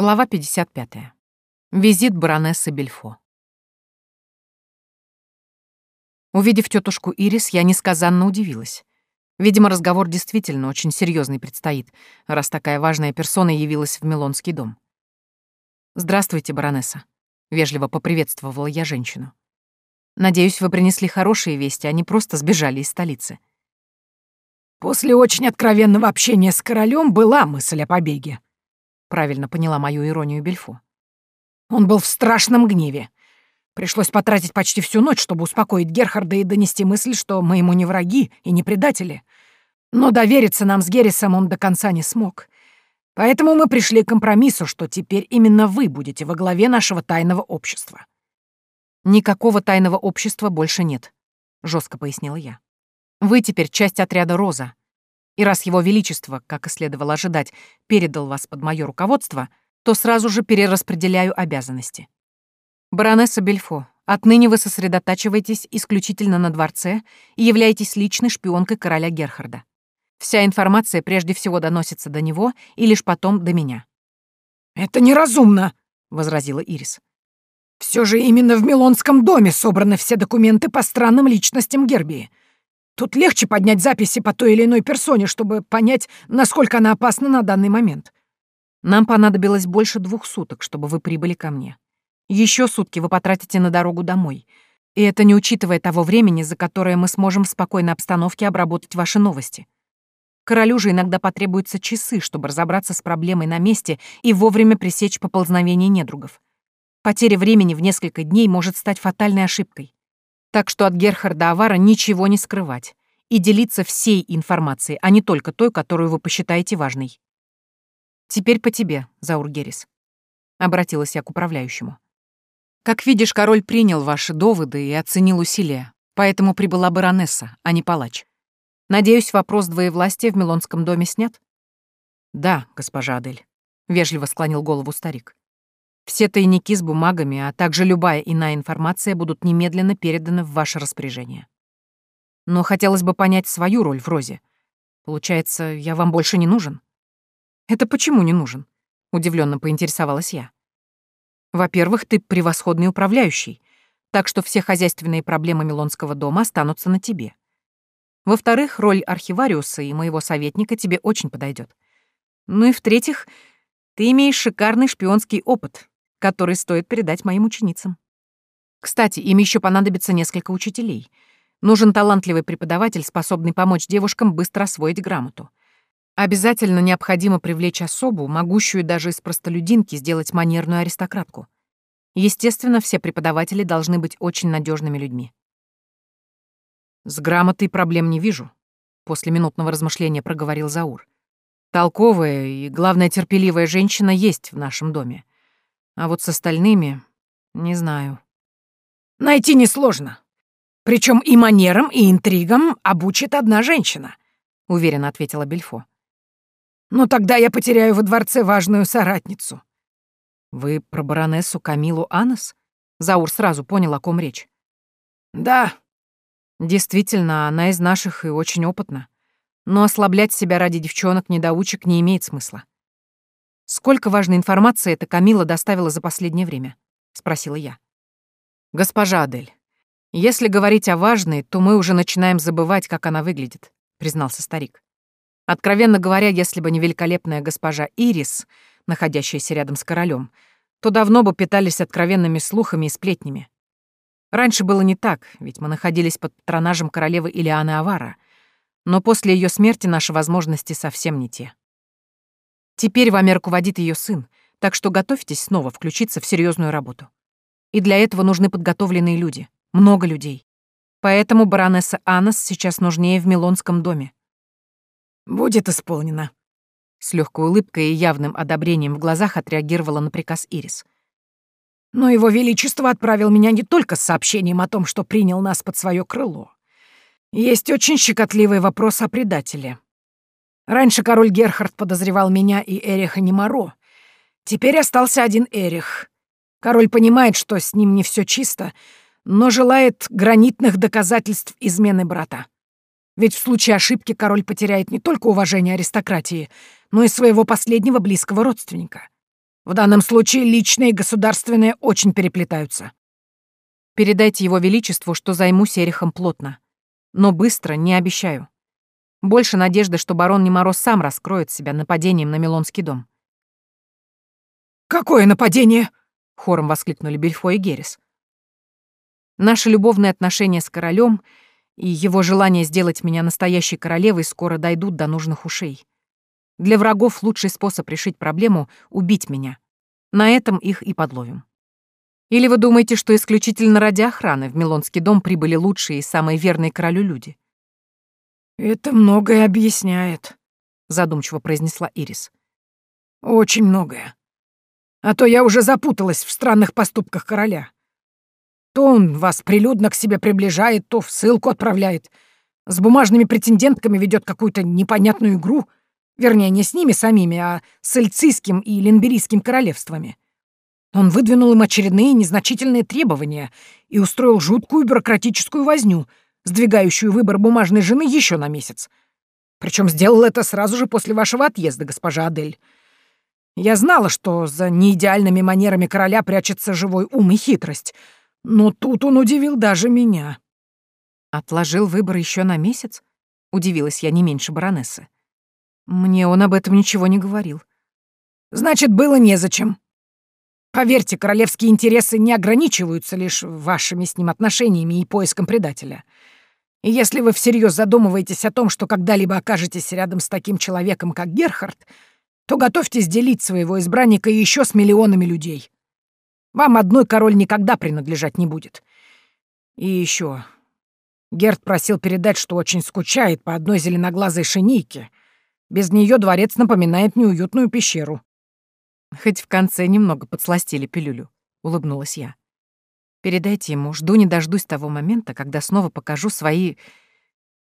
Глава 55. Визит баронессы Бельфо. Увидев тетушку Ирис, я несказанно удивилась. Видимо, разговор действительно очень серьезный предстоит, раз такая важная персона явилась в Милонский дом. «Здравствуйте, баронесса», — вежливо поприветствовала я женщину. «Надеюсь, вы принесли хорошие вести, а не просто сбежали из столицы». После очень откровенного общения с королем была мысль о побеге. Правильно поняла мою иронию Бельфо. Он был в страшном гневе. Пришлось потратить почти всю ночь, чтобы успокоить Герхарда и донести мысль, что мы ему не враги и не предатели. Но довериться нам с Геррисом он до конца не смог. Поэтому мы пришли к компромиссу, что теперь именно вы будете во главе нашего тайного общества. Никакого тайного общества больше нет, жестко пояснила я. Вы теперь часть отряда «Роза». И раз его величество, как и следовало ожидать, передал вас под мое руководство, то сразу же перераспределяю обязанности. Баронесса Бельфо, отныне вы сосредотачиваетесь исключительно на дворце и являетесь личной шпионкой короля Герхарда. Вся информация прежде всего доносится до него и лишь потом до меня. «Это неразумно», — возразила Ирис. «Все же именно в Милонском доме собраны все документы по странным личностям Гербии. Тут легче поднять записи по той или иной персоне, чтобы понять, насколько она опасна на данный момент. Нам понадобилось больше двух суток, чтобы вы прибыли ко мне. Еще сутки вы потратите на дорогу домой. И это не учитывая того времени, за которое мы сможем в спокойной обстановке обработать ваши новости. Королю же иногда потребуются часы, чтобы разобраться с проблемой на месте и вовремя пресечь поползновение недругов. Потеря времени в несколько дней может стать фатальной ошибкой. Так что от Герхарда Авара ничего не скрывать и делиться всей информацией, а не только той, которую вы посчитаете важной. «Теперь по тебе, Заур Герис», — обратилась я к управляющему. «Как видишь, король принял ваши доводы и оценил усилия, поэтому прибыла баронесса, а не палач. Надеюсь, вопрос двоевластия в Милонском доме снят?» «Да, госпожа Адель», — вежливо склонил голову старик. Все тайники с бумагами, а также любая иная информация будут немедленно переданы в ваше распоряжение. Но хотелось бы понять свою роль в Розе. Получается, я вам больше не нужен? Это почему не нужен? Удивленно поинтересовалась я. Во-первых, ты превосходный управляющий, так что все хозяйственные проблемы Милонского дома останутся на тебе. Во-вторых, роль архивариуса и моего советника тебе очень подойдет. Ну и в-третьих, ты имеешь шикарный шпионский опыт, который стоит передать моим ученицам. Кстати, им еще понадобится несколько учителей. Нужен талантливый преподаватель, способный помочь девушкам быстро освоить грамоту. Обязательно необходимо привлечь особу, могущую даже из простолюдинки сделать манерную аристократку. Естественно, все преподаватели должны быть очень надежными людьми. «С грамотой проблем не вижу», — после минутного размышления проговорил Заур. «Толковая и, главное, терпеливая женщина есть в нашем доме. А вот с остальными не знаю. Найти несложно. Причем и манерам, и интригам обучит одна женщина, уверенно ответила Бельфо. Но тогда я потеряю во дворце важную соратницу. Вы про баронессу Камилу Анос? Заур сразу понял, о ком речь. Да. Действительно, она из наших и очень опытна. Но ослаблять себя ради девчонок-недоучек не имеет смысла. «Сколько важной информации эта Камила доставила за последнее время?» — спросила я. «Госпожа Адель, если говорить о важной, то мы уже начинаем забывать, как она выглядит», — признался старик. Откровенно говоря, если бы не великолепная госпожа Ирис, находящаяся рядом с королем, то давно бы питались откровенными слухами и сплетнями. Раньше было не так, ведь мы находились под патронажем королевы Илианы Авара, но после ее смерти наши возможности совсем не те. Теперь вами руководит ее сын, так что готовьтесь снова включиться в серьезную работу. И для этого нужны подготовленные люди, много людей. Поэтому баронесса Анас сейчас нужнее в Милонском доме. «Будет исполнено», — с легкой улыбкой и явным одобрением в глазах отреагировала на приказ Ирис. «Но его величество отправил меня не только с сообщением о том, что принял нас под свое крыло. Есть очень щекотливый вопрос о предателе. Раньше король Герхард подозревал меня и Эриха Немаро. Теперь остался один Эрих. Король понимает, что с ним не все чисто, но желает гранитных доказательств измены брата. Ведь в случае ошибки король потеряет не только уважение аристократии, но и своего последнего близкого родственника. В данном случае личное и государственное очень переплетаются. Передайте его величеству, что займусь Эрихом плотно. Но быстро не обещаю. Больше надежды, что барон Немороз сам раскроет себя нападением на Милонский дом. «Какое нападение?» — хором воскликнули Бельфо и Герес. Наши любовные отношения с королем и его желание сделать меня настоящей королевой скоро дойдут до нужных ушей. Для врагов лучший способ решить проблему — убить меня. На этом их и подловим. Или вы думаете, что исключительно ради охраны в Милонский дом прибыли лучшие и самые верные королю люди? «Это многое объясняет», — задумчиво произнесла Ирис. «Очень многое. А то я уже запуталась в странных поступках короля. То он вас прилюдно к себе приближает, то в ссылку отправляет. С бумажными претендентками ведет какую-то непонятную игру. Вернее, не с ними самими, а с Эльцийским и Ленберийским королевствами. Он выдвинул им очередные незначительные требования и устроил жуткую бюрократическую возню — сдвигающую выбор бумажной жены еще на месяц. Причем сделал это сразу же после вашего отъезда, госпожа Адель. Я знала, что за неидеальными манерами короля прячется живой ум и хитрость, но тут он удивил даже меня. Отложил выбор еще на месяц? Удивилась я не меньше баронессы. Мне он об этом ничего не говорил. Значит, было незачем. Поверьте, королевские интересы не ограничиваются лишь вашими с ним отношениями и поиском предателя. И если вы всерьез задумываетесь о том, что когда-либо окажетесь рядом с таким человеком, как Герхард, то готовьтесь делить своего избранника еще с миллионами людей. Вам одной король никогда принадлежать не будет. И еще. Герд просил передать, что очень скучает по одной зеленоглазой шинейке. Без нее дворец напоминает неуютную пещеру. Хоть в конце немного подсластили пилюлю, улыбнулась я. Передайте ему, жду не дождусь того момента, когда снова покажу свои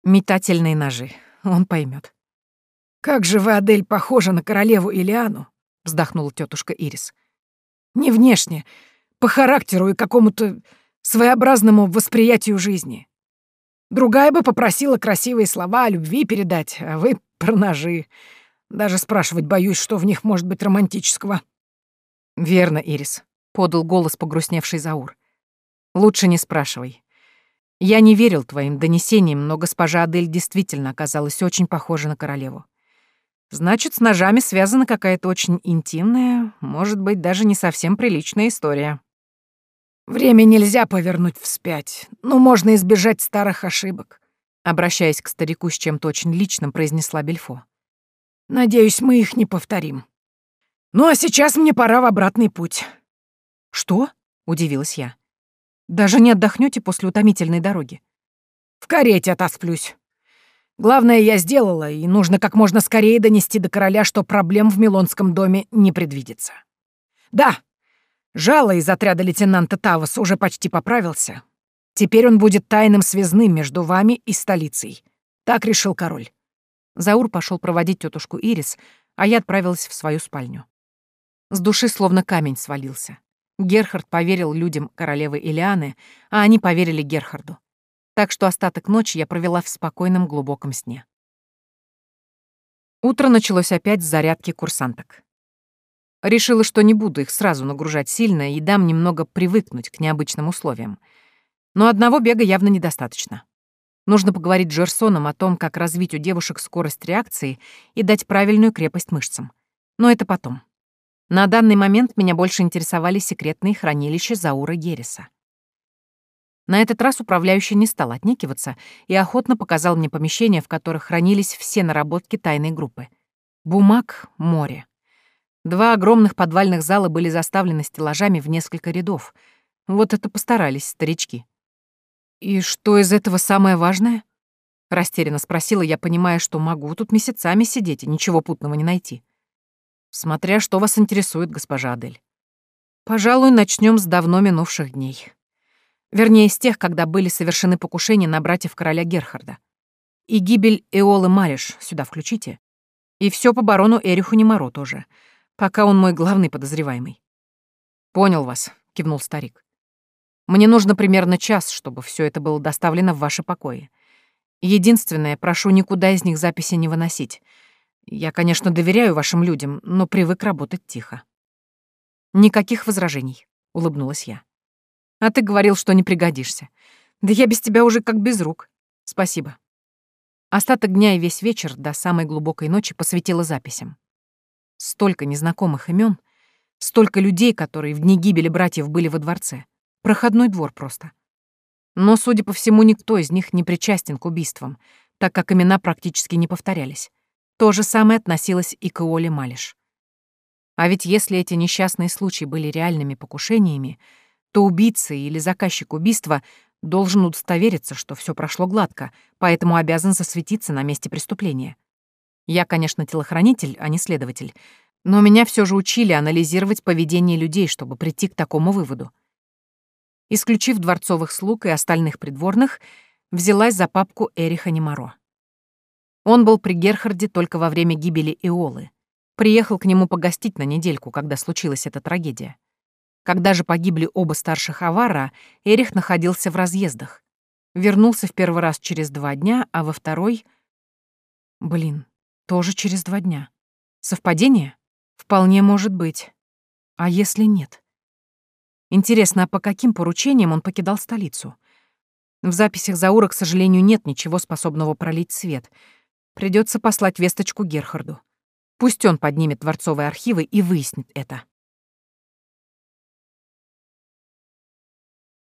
метательные ножи. Он поймет. «Как же вы, Адель, похожа на королеву Илиану!» — вздохнула тетушка Ирис. «Не внешне, по характеру и какому-то своеобразному восприятию жизни. Другая бы попросила красивые слова о любви передать, а вы — про ножи. Даже спрашивать боюсь, что в них может быть романтического». «Верно, Ирис», — подал голос погрустневший Заур. Лучше не спрашивай. Я не верил твоим донесениям, но госпожа Адель действительно оказалась очень похожа на королеву. Значит, с ножами связана какая-то очень интимная, может быть, даже не совсем приличная история. Время нельзя повернуть вспять, но можно избежать старых ошибок. Обращаясь к старику с чем-то очень личным, произнесла Бельфо. Надеюсь, мы их не повторим. Ну а сейчас мне пора в обратный путь. Что? Удивилась я. Даже не отдохнете после утомительной дороги. В карете отосплюсь. Главное я сделала, и нужно как можно скорее донести до короля, что проблем в Милонском доме не предвидится. Да, жало из отряда лейтенанта Тавас уже почти поправился. Теперь он будет тайным связным между вами и столицей. Так решил король. Заур пошел проводить тетушку Ирис, а я отправилась в свою спальню. С души словно камень свалился. Герхард поверил людям королевы Илианы, а они поверили Герхарду. Так что остаток ночи я провела в спокойном глубоком сне. Утро началось опять с зарядки курсанток. Решила, что не буду их сразу нагружать сильно и дам немного привыкнуть к необычным условиям. Но одного бега явно недостаточно. Нужно поговорить с Джерсоном о том, как развить у девушек скорость реакции и дать правильную крепость мышцам. Но это потом. На данный момент меня больше интересовали секретные хранилища Заура Гереса. На этот раз управляющий не стал отнекиваться и охотно показал мне помещения, в которых хранились все наработки тайной группы. Бумаг — море. Два огромных подвальных зала были заставлены стеллажами в несколько рядов. Вот это постарались старички. «И что из этого самое важное?» — растерянно спросила я, понимая, что могу тут месяцами сидеть и ничего путного не найти. Смотря что вас интересует, госпожа Адель. Пожалуй, начнем с давно минувших дней. Вернее, с тех, когда были совершены покушения на братьев короля Герхарда. И гибель Эолы Мариш сюда включите. И все по барону Эриху Немаро тоже, пока он мой главный подозреваемый. «Понял вас», — кивнул старик. «Мне нужно примерно час, чтобы все это было доставлено в ваши покои. Единственное, прошу никуда из них записи не выносить. Я, конечно, доверяю вашим людям, но привык работать тихо. Никаких возражений, улыбнулась я. А ты говорил, что не пригодишься. Да я без тебя уже как без рук. Спасибо. Остаток дня и весь вечер до самой глубокой ночи посвятила записям. Столько незнакомых имен, столько людей, которые в дни гибели братьев были во дворце. Проходной двор просто. Но, судя по всему, никто из них не причастен к убийствам, так как имена практически не повторялись. То же самое относилось и к Иоле Малиш. А ведь если эти несчастные случаи были реальными покушениями, то убийца или заказчик убийства должен удостовериться, что все прошло гладко, поэтому обязан засветиться на месте преступления. Я, конечно, телохранитель, а не следователь, но меня все же учили анализировать поведение людей, чтобы прийти к такому выводу. Исключив дворцовых слуг и остальных придворных, взялась за папку Эриха Немаро. Он был при Герхарде только во время гибели Иолы. Приехал к нему погостить на недельку, когда случилась эта трагедия. Когда же погибли оба старших авара, Эрих находился в разъездах. Вернулся в первый раз через два дня, а во второй... Блин, тоже через два дня. Совпадение? Вполне может быть. А если нет? Интересно, а по каким поручениям он покидал столицу? В записях Заура, к сожалению, нет ничего способного пролить свет. Придется послать весточку Герхарду. Пусть он поднимет дворцовые архивы и выяснит это.